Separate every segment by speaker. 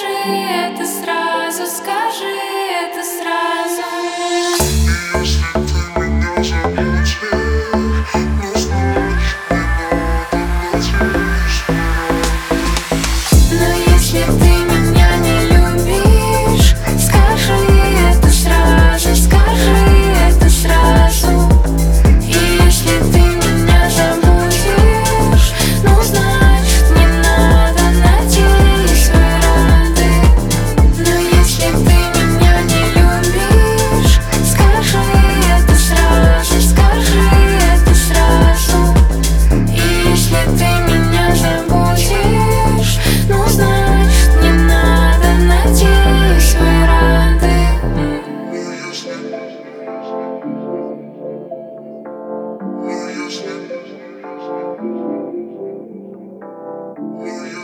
Speaker 1: жив.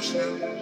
Speaker 1: Jerusalem.